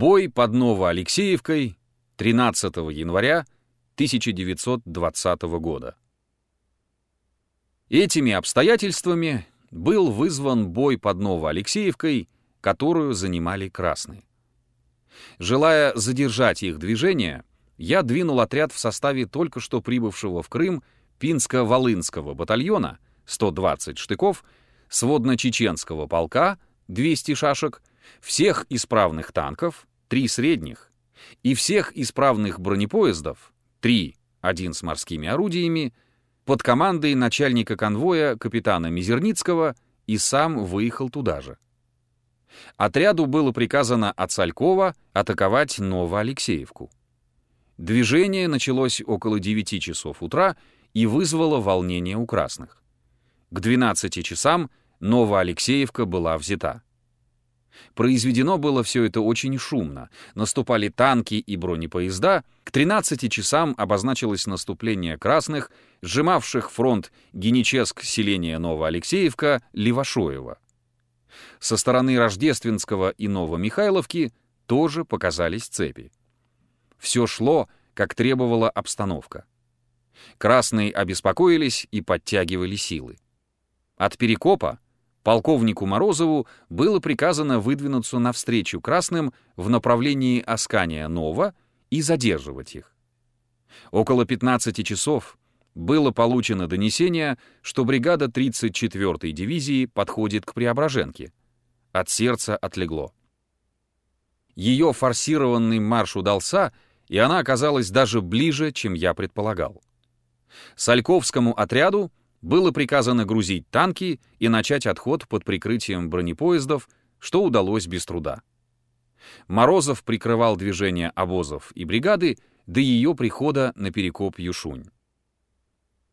Бой под Новоалексеевкой 13 января 1920 года. Этими обстоятельствами был вызван бой под Новоалексеевкой, которую занимали красные. Желая задержать их движение, я двинул отряд в составе только что прибывшего в Крым Пинско-Волынского батальона 120 штыков, сводно-чеченского полка 200 шашек, всех исправных танков 3 средних и всех исправных бронепоездов 3, один с морскими орудиями, под командой начальника конвоя капитана Мизерницкого и сам выехал туда же. Отряду было приказано от Салькова атаковать Новоалексеевку. Движение началось около 9 часов утра и вызвало волнение у красных. К 12 часам Новоалексеевка была взята. Произведено было все это очень шумно. Наступали танки и бронепоезда. К 13 часам обозначилось наступление красных, сжимавших фронт Геническ-селения Новоалексеевка, Левашоева. Со стороны Рождественского и Новомихайловки тоже показались цепи. Все шло, как требовала обстановка. Красные обеспокоились и подтягивали силы. От Перекопа полковнику Морозову было приказано выдвинуться навстречу красным в направлении Аскания-Нова и задерживать их. Около 15 часов было получено донесение, что бригада 34-й дивизии подходит к Преображенке. От сердца отлегло. Ее форсированный марш удался, и она оказалась даже ближе, чем я предполагал. Сальковскому отряду было приказано грузить танки и начать отход под прикрытием бронепоездов, что удалось без труда. Морозов прикрывал движение обозов и бригады до ее прихода на перекоп Юшунь.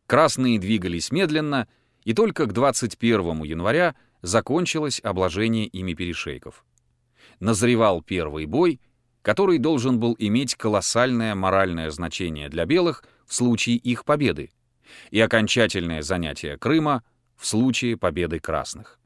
Красные двигались медленно, и только к 21 января закончилось обложение ими перешейков. Назревал первый бой, который должен был иметь колоссальное моральное значение для белых в случае их победы, и окончательное занятие Крыма в случае победы красных.